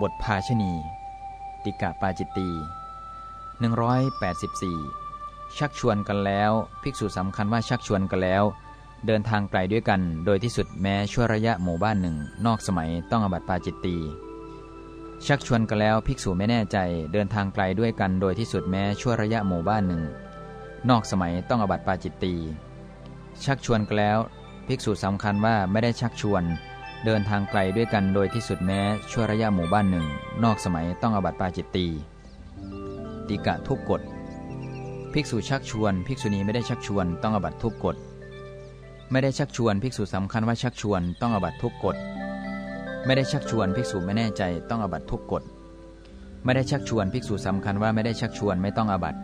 บทภาชณี ติกะปาจิตตี184 ชักชวนกันแล้ว ภิกษุสำคัญว่าชักชวนกันแล้ว เดินทางไกลด้วยกัน โดยที่สุดแม้ชั่วระยะหมู่บ้านหนึ่ง นอกสมัยต้องอบัติปาจิตตีชักชวนกันแล้วภิกษุไม่แน่ใจ เดินทางไกลด้วยกัน โดยที่สุดแม้ชั่วระยะหมู่บ้านหนึ่ง นอกสมัยต้องอบัติปาจิตตีชักชวนกันแล้ว ภิกษุสำคัญว่าไม่ได้ชักชวน เดินทางไกลด้วยกันโดยที่สุดแม้ชั่วระยะหมู่บ้านหนึ่ง นอกสมัยต้องอบัติปาจิตตีติกะทุกกฎภิกษุชักชวน ภิกษุณีไม่ได้ชักชวนต้องอบัติทุกกฎไม่ได้ชักชวน ภิกษุสำคัญว่าชักชวนต้องอบัติทุกกฎไม่ได้ชักชวน ภิกษุไม่แน่ใจต้องอบัติทุกกฎไม่ได้ชักชวน ภิกษุสำคัญว่าไม่ได้ชักชวนไม่ต้องอบัติ